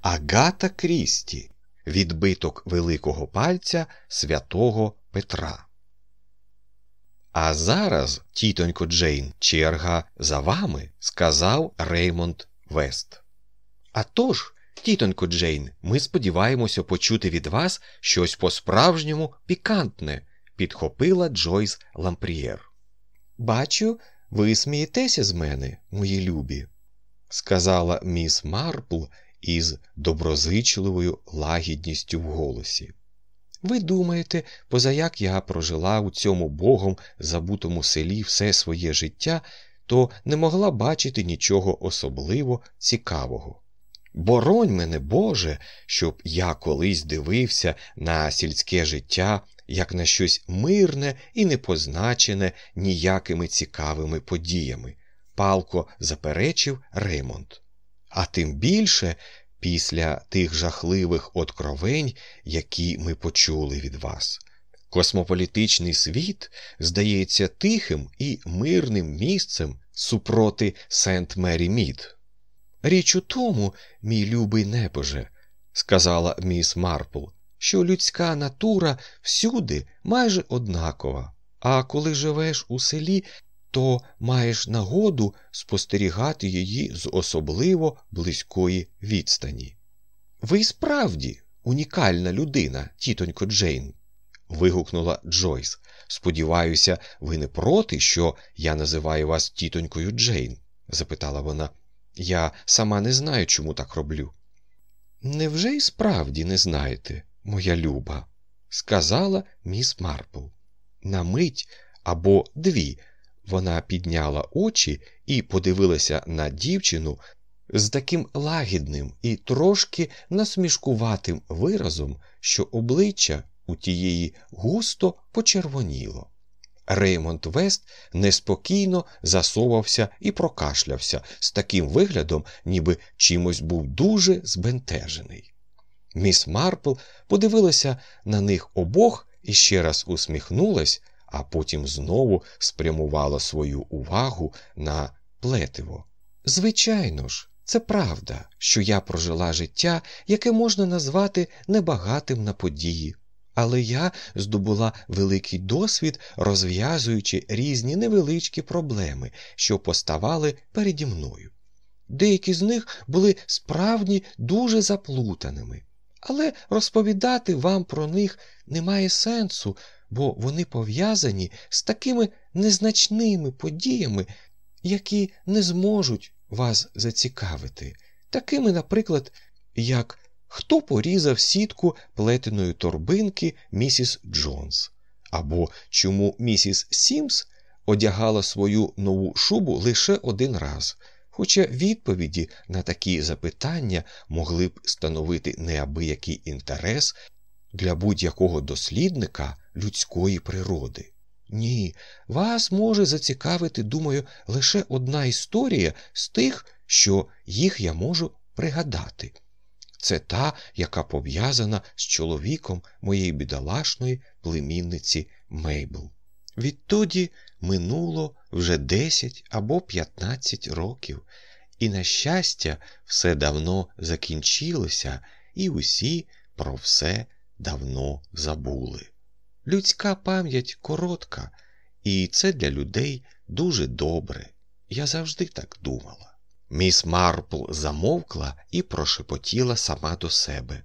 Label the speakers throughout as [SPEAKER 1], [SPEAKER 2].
[SPEAKER 1] Агата Крісті, відбиток великого пальця святого Петра. А зараз, тітонько Джейн, черга за вами, сказав Реймонд Вест. «А тож, тітонько Джейн, ми сподіваємося почути від вас щось по-справжньому пікантне, підхопила Джойс Лампрієр. Бачу, ви смієтеся з мене, мої любі, сказала міс Марпл із доброзичливою лагідністю в голосі. Ви думаєте, позаяк я прожила у цьому богом забутому селі все своє життя, то не могла бачити нічого особливо цікавого. Боронь мене, Боже, щоб я колись дивився на сільське життя як на щось мирне і не позначене ніякими цікавими подіями, палко заперечив Ремонт. А тим більше після тих жахливих откровень, які ми почули від вас. Космополітичний світ здається тихим і мирним місцем супроти Сент Мері Мід. Річ у тому, мій любий небоже, сказала міс Марпл, що людська натура всюди майже однакова, а коли живеш у селі, то маєш нагоду спостерігати її з особливо близької відстані. Ви справді унікальна людина, тітонько Джейн. вигукнула Джойс. Сподіваюся, ви не проти, що я називаю вас тітонькою Джейн? запитала вона. Я сама не знаю, чому так роблю. Невже й справді не знаєте, моя люба? сказала міс Марпл. На мить або дві вона підняла очі і подивилася на дівчину з таким лагідним і трошки насмішкуватим виразом, що обличчя у тієї густо почервоніло. Реймонд Вест неспокійно засовався і прокашлявся з таким виглядом, ніби чимось був дуже збентежений. Міс Марпл подивилася на них обох і ще раз усміхнулась, а потім знову спрямувала свою увагу на плетиво. Звичайно ж, це правда, що я прожила життя, яке можна назвати небагатим на події. Але я здобула великий досвід, розв'язуючи різні невеличкі проблеми, що поставали переді мною. Деякі з них були справді дуже заплутаними, але розповідати вам про них немає сенсу, бо вони пов'язані з такими незначними подіями, які не зможуть вас зацікавити, такими, наприклад, як хто порізав сітку плетеної торбинки місіс Джонс, або чому місіс Сімс одягала свою нову шубу лише один раз. Хоча відповіді на такі запитання могли б становити неабиякий інтерес для будь-якого дослідника людської природи. Ні, вас може зацікавити, думаю, лише одна історія з тих, що їх я можу пригадати. Це та, яка пов'язана з чоловіком моєї бідолашної племінниці Мейбл. Відтоді минуло вже 10 або 15 років, і, на щастя, все давно закінчилося, і усі про все давно забули. Людська пам'ять коротка, і це для людей дуже добре. Я завжди так думала. Міс Марпл замовкла і прошепотіла сама до себе.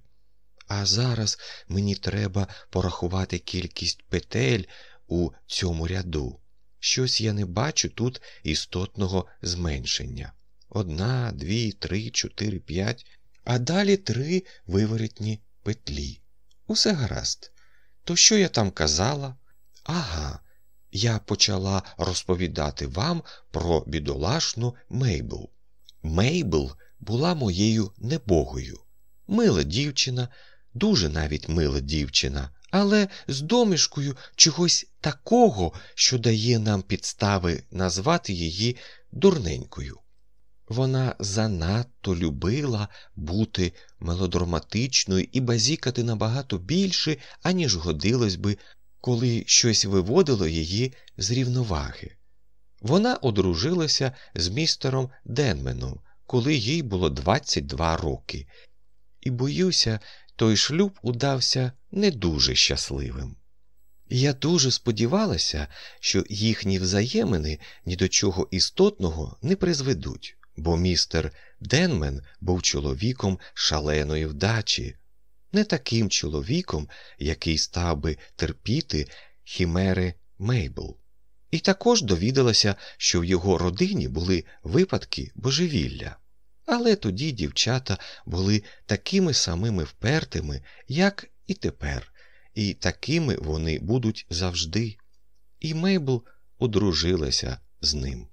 [SPEAKER 1] А зараз мені треба порахувати кількість петель у цьому ряду. Щось я не бачу тут істотного зменшення. Одна, дві, три, чотири, п'ять, а далі три виворітні петлі. Усе гаразд. То що я там казала? Ага, я почала розповідати вам про бідолашну Мейбл. Мейбл була моєю небогою. Мила дівчина, дуже навіть мила дівчина, але з домішкою чогось такого, що дає нам підстави назвати її дурненькою. Вона занадто любила бути мелодраматичною і базікати набагато більше, аніж годилось би, коли щось виводило її з рівноваги. Вона одружилася з містером Денменом, коли їй було 22 роки, і боюся, той шлюб удався не дуже щасливим. Я дуже сподівалася, що їхні взаємини ні до чого істотного не призведуть, бо містер Денмен був чоловіком шаленої вдачі, не таким чоловіком, який став би терпіти хімери Мейбл. І також довідалася, що в його родині були випадки божевілля. Але тоді дівчата були такими самими впертими, як і тепер, і такими вони будуть завжди. І Мейбл одружилася з ним.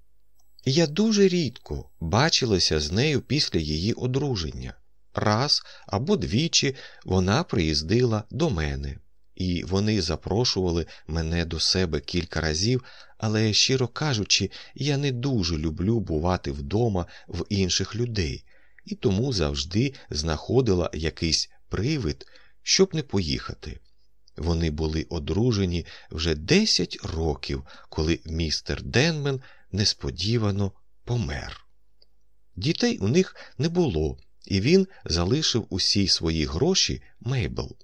[SPEAKER 1] Я дуже рідко бачилася з нею після її одруження. Раз або двічі вона приїздила до мене, і вони запрошували мене до себе кілька разів, але, щиро кажучи, я не дуже люблю бувати вдома в інших людей, і тому завжди знаходила якийсь привид, щоб не поїхати. Вони були одружені вже 10 років, коли містер Денмен несподівано помер. Дітей у них не було, і він залишив усі свої гроші Мейбл.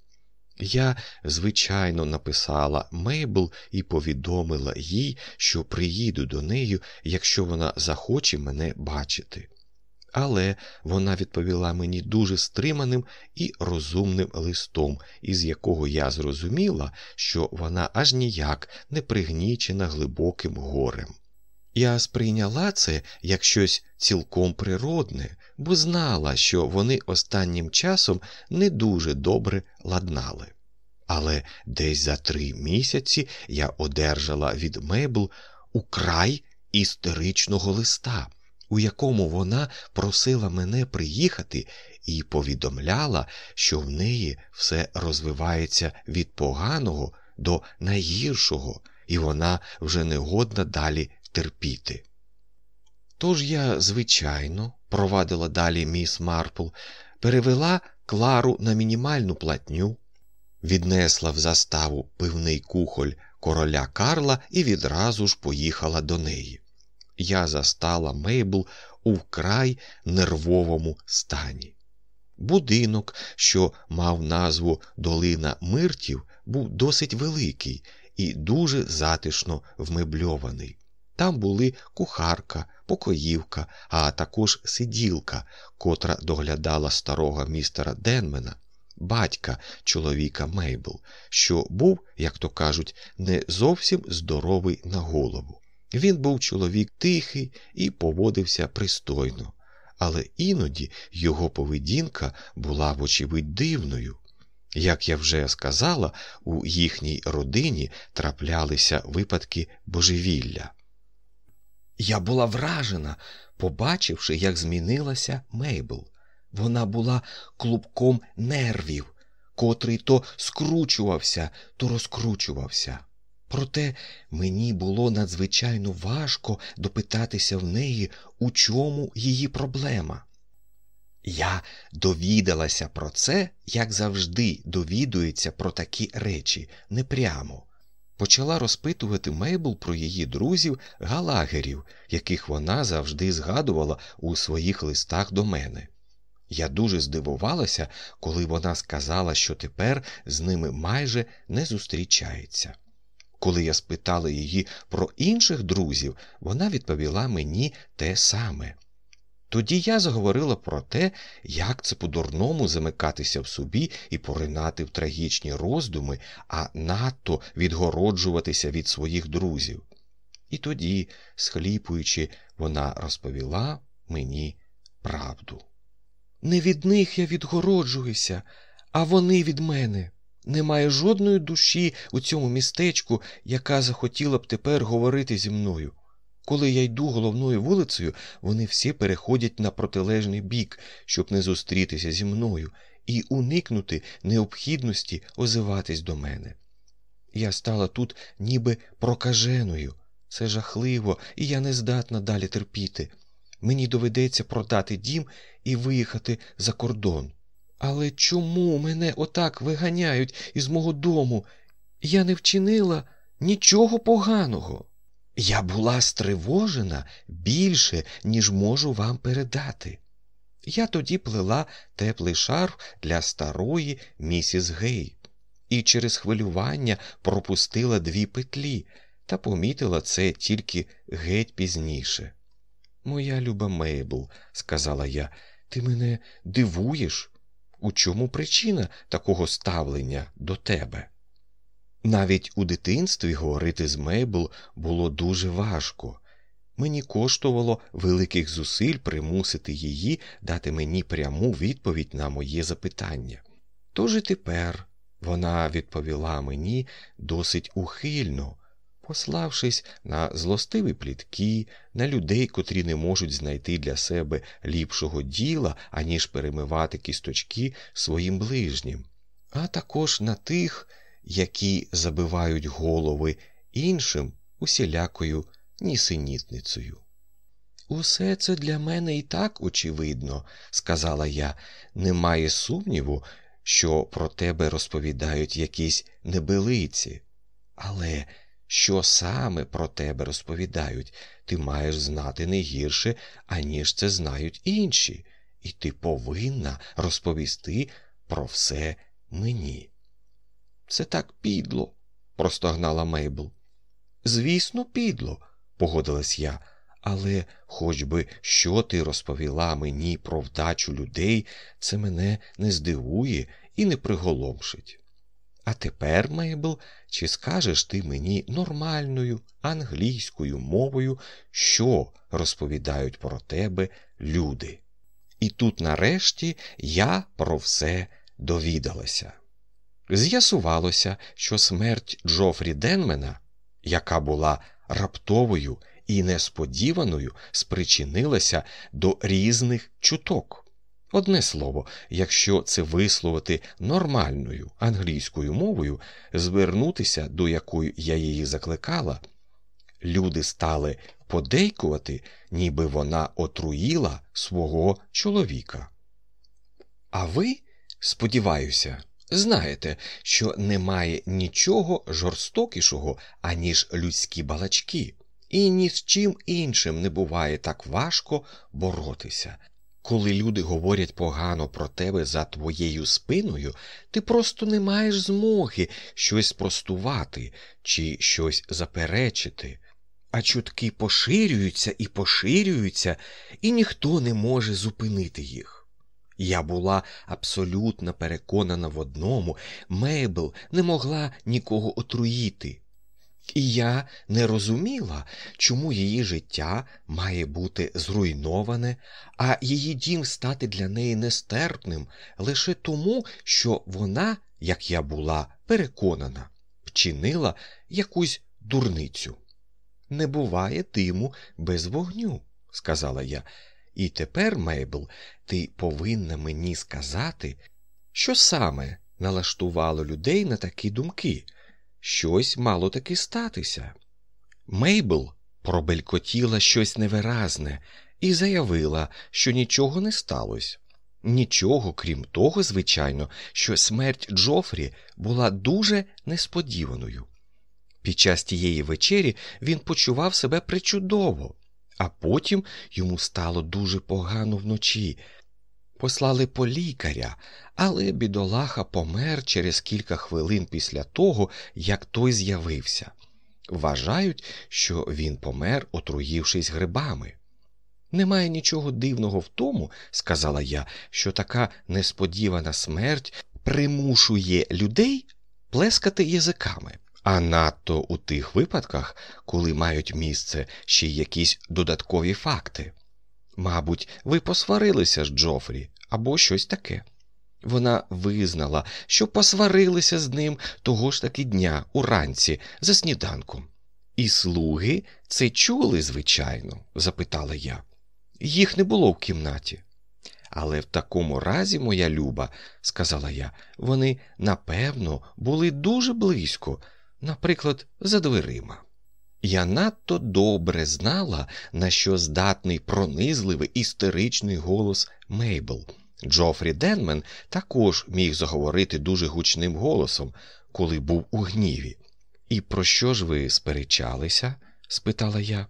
[SPEAKER 1] Я, звичайно, написала Мейбл і повідомила їй, що приїду до неї, якщо вона захоче мене бачити. Але вона відповіла мені дуже стриманим і розумним листом, із якого я зрозуміла, що вона аж ніяк не пригнічена глибоким горем. Я сприйняла це як щось цілком природне, бо знала, що вони останнім часом не дуже добре ладнали. Але десь за три місяці я одержала від Мейбл украй істеричного листа, у якому вона просила мене приїхати і повідомляла, що в неї все розвивається від поганого до найгіршого, і вона вже не годна далі терпіти. Тож я, звичайно, провадила далі міс Марпл, перевела Клару на мінімальну платню, віднесла в заставу пивний кухоль короля Карла і відразу ж поїхала до неї. Я застала Мейбл у вкрай нервовому стані. Будинок, що мав назву Долина Миртів, був досить великий і дуже затишно вмебльований. Там були кухарка, покоївка, а також сиділка, котра доглядала старого містера Денмена, батька чоловіка Мейбл, що був, як то кажуть, не зовсім здоровий на голову. Він був чоловік тихий і поводився пристойно, але іноді його поведінка була, вочевидь, дивною. Як я вже сказала, у їхній родині траплялися випадки божевілля. Я була вражена, побачивши, як змінилася Мейбл. Вона була клубком нервів, котрий то скручувався, то розкручувався. Проте мені було надзвичайно важко допитатися в неї, у чому її проблема. Я довідалася про це, як завжди довідується про такі речі, непрямо почала розпитувати Мейбл про її друзів галагерів, яких вона завжди згадувала у своїх листах до мене. Я дуже здивувалася, коли вона сказала, що тепер з ними майже не зустрічається. Коли я спитала її про інших друзів, вона відповіла мені те саме. Тоді я заговорила про те, як це по-дурному замикатися в собі і поринати в трагічні роздуми, а надто відгороджуватися від своїх друзів. І тоді, схліпуючи, вона розповіла мені правду. Не від них я відгороджуюся, а вони від мене. Немає жодної душі у цьому містечку, яка захотіла б тепер говорити зі мною. Коли я йду головною вулицею, вони всі переходять на протилежний бік, щоб не зустрітися зі мною і уникнути необхідності озиватись до мене. Я стала тут ніби прокаженою. Це жахливо, і я не здатна далі терпіти. Мені доведеться продати дім і виїхати за кордон. Але чому мене отак виганяють із мого дому? Я не вчинила нічого поганого. Я була стривожена більше, ніж можу вам передати. Я тоді плела теплий шарф для старої місіс Гей, і через хвилювання пропустила дві петлі та помітила це тільки геть пізніше. Моя люба Мейбл, сказала я, ти мене дивуєш? У чому причина такого ставлення до тебе? Навіть у дитинстві говорити з Мейбл було дуже важко. Мені коштувало великих зусиль примусити її дати мені пряму відповідь на моє запитання. Тож і тепер вона відповіла мені досить ухильно, пославшись на злостиві плітки, на людей, котрі не можуть знайти для себе ліпшого діла, аніж перемивати кісточки своїм ближнім, а також на тих, які забивають голови іншим усілякою нісенітницею. Усе це для мене і так очевидно, сказала я, немає сумніву, що про тебе розповідають якісь небелиці. Але що саме про тебе розповідають, ти маєш знати не гірше, аніж це знають інші, і ти повинна розповісти про все мені. Це так підло, простогнала Мейбл. Звісно, підло, погодилась я, але хоч би що ти розповіла мені про вдачу людей, це мене не здивує і не приголомшить. А тепер, Мейбл, чи скажеш ти мені нормальною англійською мовою, що розповідають про тебе люди? І тут, нарешті, я про все довідалася. З'ясувалося, що смерть Джофрі Денмена, яка була раптовою і несподіваною, спричинилася до різних чуток. Одне слово, якщо це висловити нормальною англійською мовою, звернутися, до якої я її закликала, люди стали подейкувати, ніби вона отруїла свого чоловіка. А ви, сподіваюся, знаєте, що немає нічого жорстокішого, аніж людські балачки, і ні з чим іншим не буває так важко боротися. Коли люди говорять погано про тебе за твоєю спиною, ти просто не маєш змоги щось спростувати чи щось заперечити, а чутки поширюються і поширюються, і ніхто не може зупинити їх. Я була абсолютно переконана в одному, Мейбл не могла нікого отруїти. І я не розуміла, чому її життя має бути зруйноване, а її дім стати для неї нестерпним лише тому, що вона, як я була переконана, вчинила якусь дурницю. Не буває диму без вогню, сказала я. І тепер, Мейбл, ти повинна мені сказати, що саме налаштувало людей на такі думки щось мало таки статися. Мейбл пробелькотіла щось невиразне і заявила, що нічого не сталося. Нічого, крім того, звичайно, що смерть Джофрі була дуже несподіваною. Під час тієї вечері він почував себе причудово, а потім йому стало дуже погано вночі. Послали по лікаря, але бідолаха помер через кілька хвилин після того, як той з'явився. Вважають, що він помер, отруївшись грибами. Немає нічого дивного в тому, сказала я, що така несподівана смерть примушує людей плескати язиками, а надто у тих випадках, коли мають місце ще й якісь додаткові факти. Мабуть, ви посварилися з Джофрі або щось таке. Вона визнала, що посварилися з ним того ж таки дня уранці за сніданком. І слуги це чули, звичайно? запитала я. Їх не було в кімнаті. Але в такому разі, моя люба, сказала я, вони напевно були дуже близько, наприклад, за дверима. Я надто добре знала, на що здатний пронизливий істеричний голос Мейбл. Джофрі Денмен також міг заговорити дуже гучним голосом, коли був у гніві. І про що ж ви сперечалися? спитала я.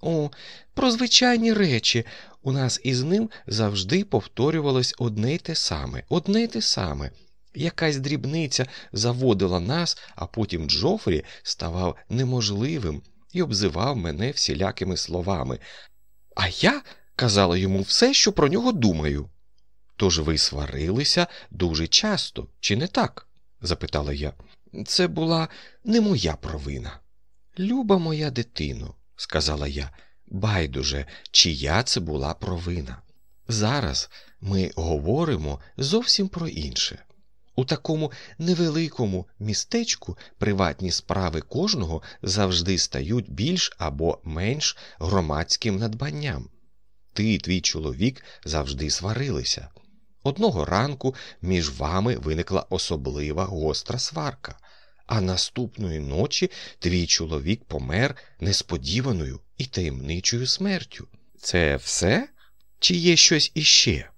[SPEAKER 1] О, про звичайні речі. У нас із ним завжди повторювалось одне й те саме, одне й те саме. Якась дрібниця заводила нас, а потім Джофрі ставав неможливим і обзивав мене всілякими словами. А я казала йому все, що про нього думаю. Тож ви сварилися дуже часто, чи не так? запитала я. Це була не моя провина. Люба моя дитино, сказала я, байдуже, чия це була провина. Зараз ми говоримо зовсім про інше. У такому невеликому містечку приватні справи кожного завжди стають більш або менш громадським надбанням. Ти і твій чоловік завжди сварилися. Одного ранку між вами виникла особлива гостра сварка, а наступної ночі твій чоловік помер несподіваною і таємничою смертю. Це все? Чи є щось іще?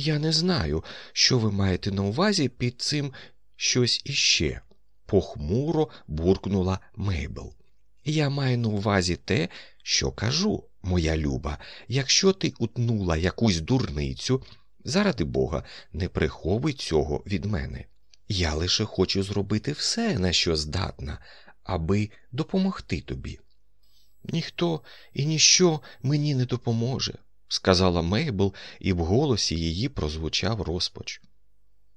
[SPEAKER 1] Я не знаю, що ви маєте на увазі під цим щось іще, похмуро буркнула Мейбл. Я маю на увазі те, що кажу, моя люба, якщо ти утнула якусь дурницю, заради Бога, не приховуй цього від мене. Я лише хочу зробити все, на що здатна, аби допомогти тобі. Ніхто і ніщо мені не допоможе сказала Мейбл, і в голосі її прозвучав розпач.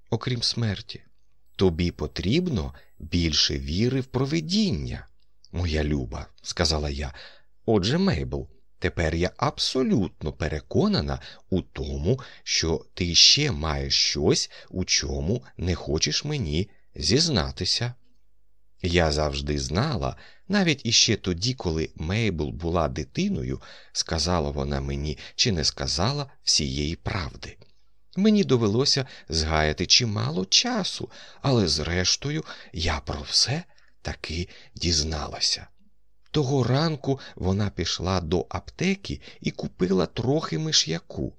[SPEAKER 1] Окрім смерті, тобі потрібно більше віри в провидіння, моя люба, сказала я. Отже, Мейбл, тепер я абсолютно переконана у тому, що ти ще маєш щось, у чому не хочеш мені зізнатися. Я завжди знала, навіть іще тоді, коли Мейбл була дитиною, сказала вона мені чи не сказала всієї правди. Мені довелося згаяти чимало часу, але зрештою я про все таки дізналася. Того ранку вона пішла до аптеки і купила трохи миш'яку.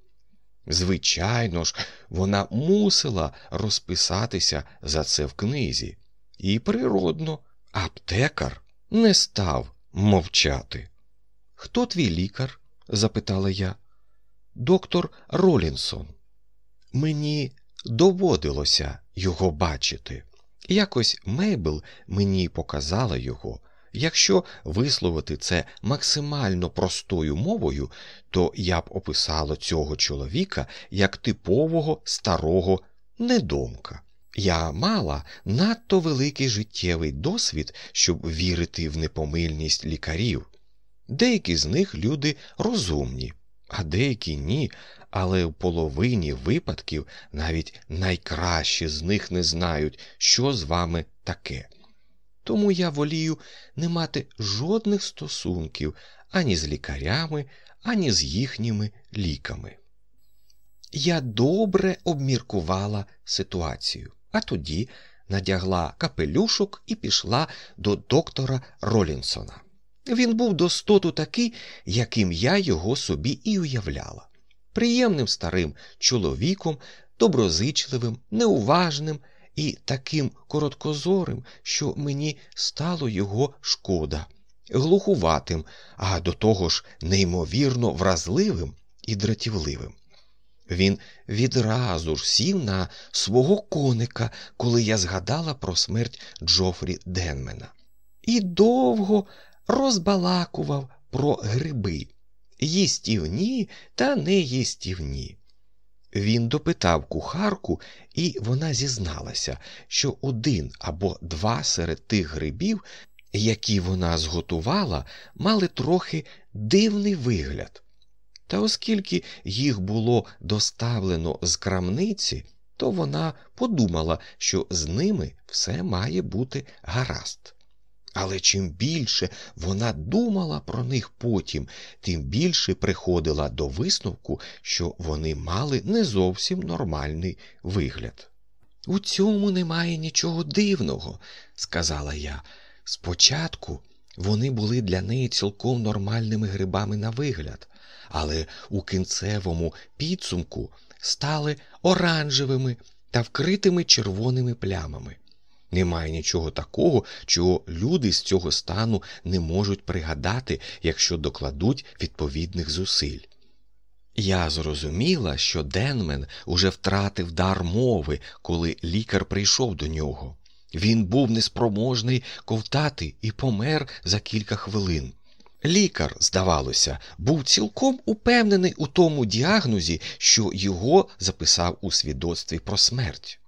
[SPEAKER 1] Звичайно ж, вона мусила розписатися за це в книзі. І природно, аптекар не став мовчати. Хто твій лікар? запитала я. Доктор Ролінсон. Мені доводилося його бачити. Якось Мейбл мені показала його. Якщо висловити це максимально простою мовою, то я б описала цього чоловіка як типового старого недомка. Я мала надто великий життєвий досвід, щоб вірити в непомильність лікарів. Деякі з них люди розумні, а деякі ні, але в половині випадків навіть найкращі з них не знають, що з вами таке. Тому я волію не мати жодних стосунків ані з лікарями, ані з їхніми ліками. Я добре обміркувала ситуацію а тоді надягла капелюшок і пішла до доктора Ролінсона. Він був достоту такий, яким я його собі і уявляла. Приємним старим чоловіком, доброзичливим, неуважним і таким короткозорим, що мені стало його шкода, глухуватим, а до того ж неймовірно вразливим і дратівливим. Він відразу ж сів на свого коника, коли я згадала про смерть Джофрі Денмена, і довго розбалакував про гриби їстівні та неїстівні. Він допитав кухарку, і вона зізналася, що один або два серед тих грибів, які вона зготувала, мали трохи дивний вигляд. Та оскільки їх було доставлено з крамниці, то вона подумала, що з ними все має бути гаразд. Але чим більше вона думала про них потім, тим більше приходила до висновку, що вони мали не зовсім нормальний вигляд. У цьому немає нічого дивного, сказала я. Спочатку вони були для неї цілком нормальними грибами на вигляд, але у кінцевому підсумку стали оранжевими та вкритими червоними плямами. Немає нічого такого, чого люди з цього стану не можуть пригадати, якщо докладуть відповідних зусиль. Я зрозуміла, що Денмен уже втратив дар мови, коли лікар прийшов до нього. Він був неспроможний ковтати і помер за кілька хвилин. Лікар, здавалося, був цілком упевнений у тому діагнозі, що його записав у свідоцтві про смерть.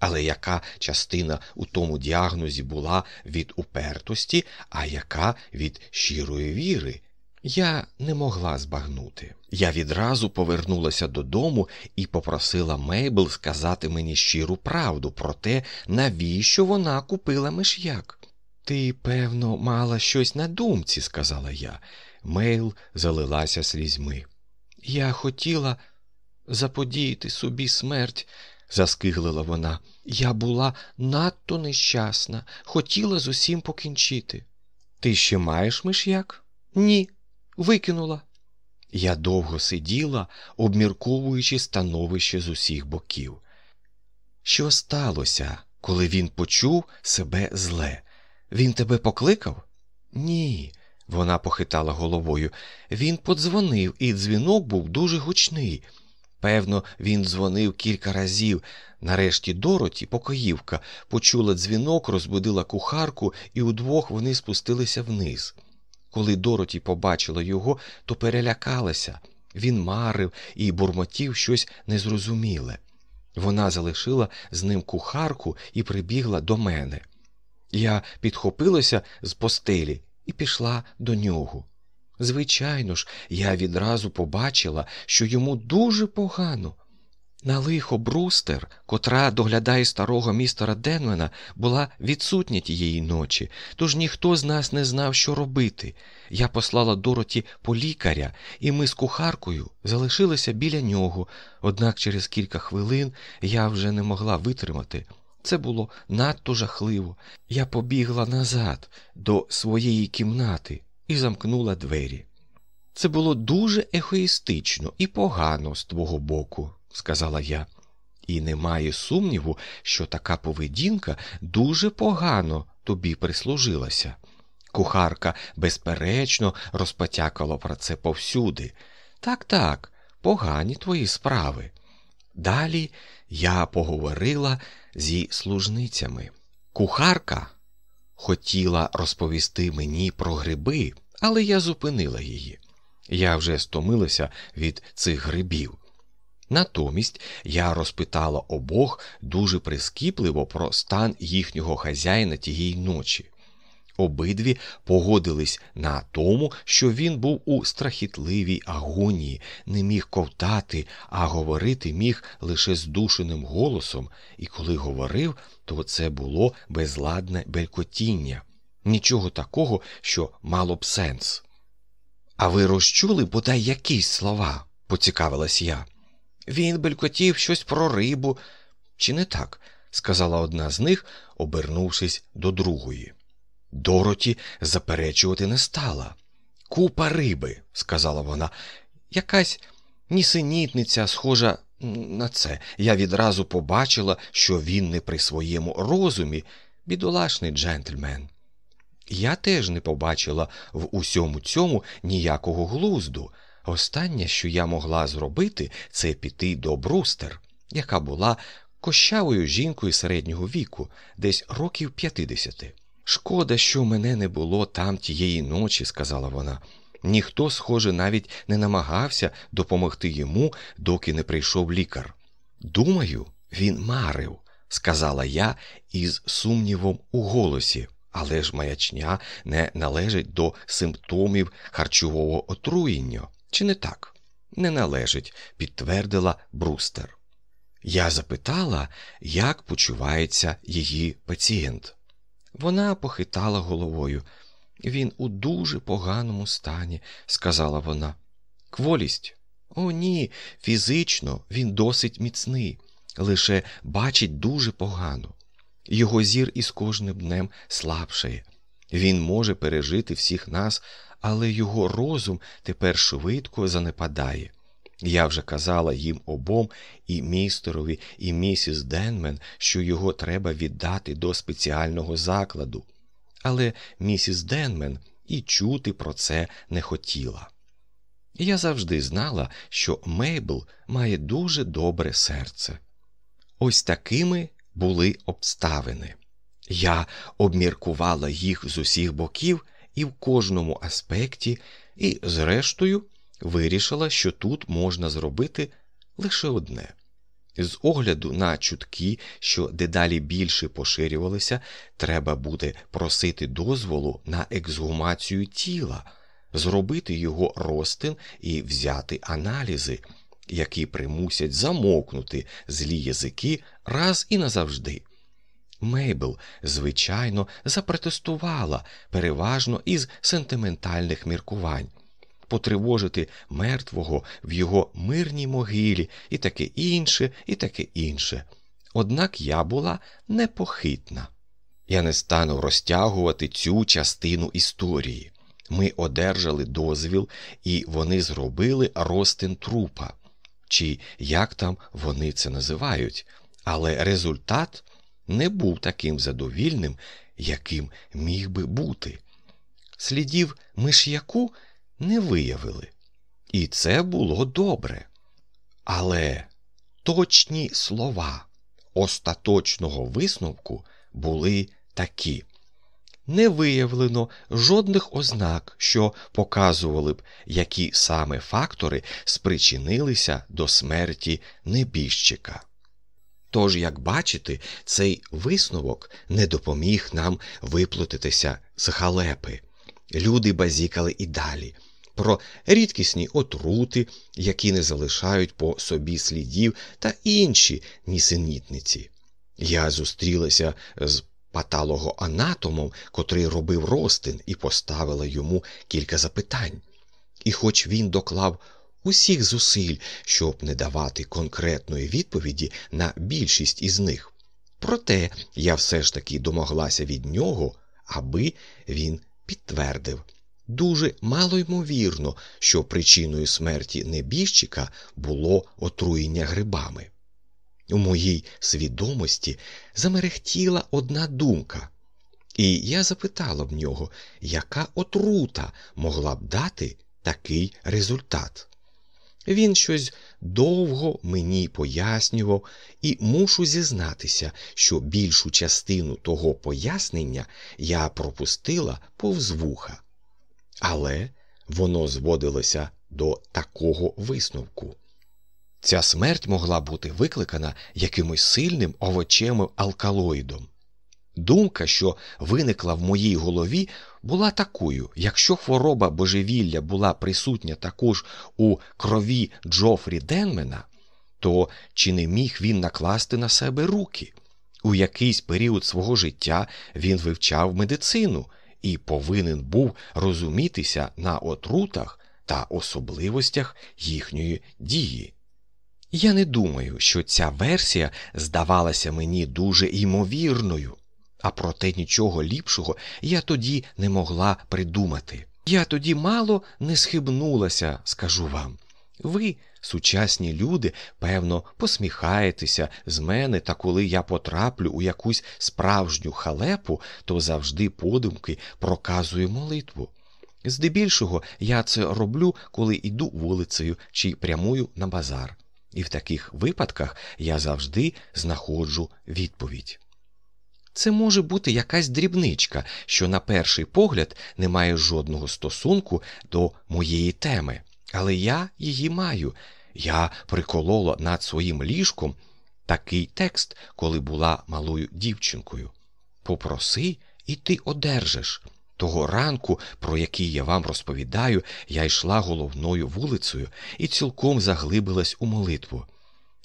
[SPEAKER 1] Але яка частина у тому діагнозі була від упертості, а яка від щирої віри, я не могла збагнути. Я відразу повернулася додому і попросила Мейбл сказати мені щиру правду про те, навіщо вона купила миш'як. Ти, певно, мала щось на думці, сказала я. Мейл залилася слізьми. Я хотіла заподіяти собі смерть, заскиглила вона. Я була надто нещасна, хотіла з усім покінчити. Ти ще маєш миш'як? Ні, викинула. Я довго сиділа, обмірковуючи становище з усіх боків. Що сталося, коли він почув себе зле? Він тебе покликав? Ні, вона похитала головою. Він подзвонив, і дзвінок був дуже гучний. Певно, він дзвонив кілька разів. Нарешті Дороті, покоївка, почула дзвінок, розбудила кухарку, і удвох вони спустилися вниз. Коли Дороті побачила його, то перелякалася. Він марив і бурмотів щось незрозуміле. Вона залишила з ним кухарку і прибігла до мене. Я підхопилася з постелі і пішла до нього. Звичайно ж, я відразу побачила, що йому дуже погано. На лихо Брустер, котра доглядає старого містера Денмена, була відсутня тієї ночі, тож ніхто з нас не знав, що робити. Я послала Дороті по лікаря, і ми з кухаркою залишилися біля нього, однак через кілька хвилин я вже не могла витримати. Це було надто жахливо. Я побігла назад до своєї кімнати і замкнула двері. Це було дуже егоїстично і погано з твого боку, сказала я, і немає сумніву, що така поведінка дуже погано тобі прислужилася. Кухарка, безперечно, розпотякала про це повсюди. Так, так, погані твої справи. Далі я поговорила зі служницями. Кухарка хотіла розповісти мені про гриби, але я зупинила її. Я вже стомилася від цих грибів. Натомість я розпитала обох дуже прискіпливо про стан їхнього хазяїна тієї ночі. Обидві погодились на тому, що він був у страхітливій агонії, не міг ковтати, а говорити міг лише здушеним голосом, і коли говорив, то це було безладне белькотіння, нічого такого, що мало б сенс. А ви розчули бодай якісь слова, поцікавилась я. Він белькотів щось про рибу, чи не так? сказала одна з них, обернувшись до другої. Дороті заперечувати не стала. Купа риби, сказала вона, якась нісенітниця, схожа на це. Я відразу побачила, що він не при своєму розумі, бідолашний джентльмен. Я теж не побачила в усьому цьому ніякого глузду. Останнє, що я могла зробити, це піти до Брустер, яка була кощавою жінкою середнього віку, десь років п'ятидесяти. Шкода, що мене не було там тієї ночі, сказала вона. Ніхто, схоже, навіть не намагався допомогти йому, доки не прийшов лікар. Думаю, він марив, сказала я із сумнівом у голосі, але ж маячня не належить до симптомів харчового отруєння. Чи не так? Не належить, підтвердила Брустер. Я запитала, як почувається її пацієнт. Вона похитала головою. Він у дуже поганому стані, сказала вона. Кволість? О, ні, фізично він досить міцний, лише бачить дуже погано. Його зір із кожним днем слабшає. Він може пережити всіх нас, але його розум тепер швидко занепадає. Я вже казала їм обом і містерові, і місіс Денмен, що його треба віддати до спеціального закладу. Але місіс Денмен і чути про це не хотіла. Я завжди знала, що Мейбл має дуже добре серце. Ось такими були обставини. Я обміркувала їх з усіх боків і в кожному аспекті, і, зрештою, вирішила, що тут можна зробити лише одне. З огляду на чутки, що дедалі більше поширювалися, треба буде просити дозволу на ексгумацію тіла, зробити його розтин і взяти аналізи, які примусять замовкнути злі язики раз і назавжди. Мейбл, звичайно, запротестувала переважно із сентиментальних міркувань потривожити мертвого в його мирній могилі, і таке інше, і таке інше. Однак я була непохитна. Я не стану розтягувати цю частину історії. Ми одержали дозвіл, і вони зробили ростин трупа, чи як там вони це називають, але результат не був таким задовільним, яким міг би бути. Слідів миш'яку не виявили. І це було добре. Але точні слова остаточного висновку були такі. Не виявлено жодних ознак, що показували б, які саме фактори спричинилися до смерті небіжчика. Тож, як бачите, цей висновок не допоміг нам виплутатися з халепи. Люди базікали і далі про рідкісні отрути, які не залишають по собі слідів, та інші нісенітниці. Я зустрілася з патологоанатомом, котрий робив ростин, і поставила йому кілька запитань. І хоч він доклав усіх зусиль, щоб не давати конкретної відповіді на більшість із них, проте я все ж таки домоглася від нього, аби він підтвердив. Дуже малоймовірно, що причиною смерті небіжчика було отруєння грибами. У моїй свідомості замерехтіла одна думка, і я запитала в нього, яка отрута могла б дати такий результат. Він щось довго мені пояснював, і мушу зізнатися, що більшу частину того пояснення я пропустила повз вуха. Але воно зводилося до такого висновку. Ця смерть могла бути викликана якимось сильним овочевим алкалоїдом. Думка, що виникла в моїй голові, була такою: якщо хвороба божевілля була присутня також у крові Джофрі Денмена, то чи не міг він накласти на себе руки? У якийсь період свого життя він вивчав медицину і повинен був розумітися на отрутах та особливостях їхньої дії. Я не думаю, що ця версія здавалася мені дуже ймовірною, а проте нічого ліпшого я тоді не могла придумати. Я тоді мало не схибнулася, скажу вам. Ви Сучасні люди, певно, посміхаєтеся з мене, та коли я потраплю у якусь справжню халепу, то завжди подумки проказую молитву. Здебільшого я це роблю, коли йду вулицею чи прямую на базар, і в таких випадках я завжди знаходжу відповідь. Це може бути якась дрібничка, що на перший погляд не має жодного стосунку до моєї теми. Але я її маю. Я приколола над своїм ліжком такий текст, коли була малою дівчинкою. Попроси, і ти одержиш. Того ранку, про який я вам розповідаю, я йшла головною вулицею і цілком заглибилась у молитву.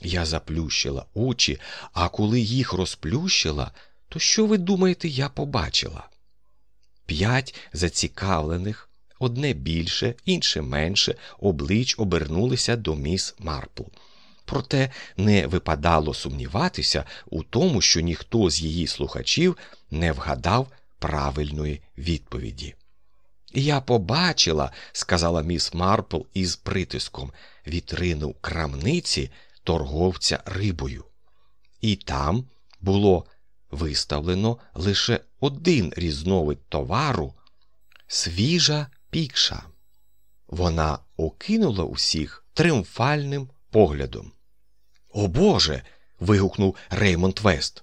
[SPEAKER 1] Я заплющила очі, а коли їх розплющила, то що ви думаєте, я побачила? П'ять зацікавлених, одне більше, інше менше, облич обернулися до міс Марпл. Проте не випадало сумніватися у тому, що ніхто з її слухачів не вгадав правильної відповіді. Я побачила, сказала міс Марпл із притиском, вітрину крамниці торговця рибою. І там було виставлено лише один різновид товару свіжа пікша. Вона окинула усіх тріумфальним поглядом. О Боже. вигукнув Реймонд Вест.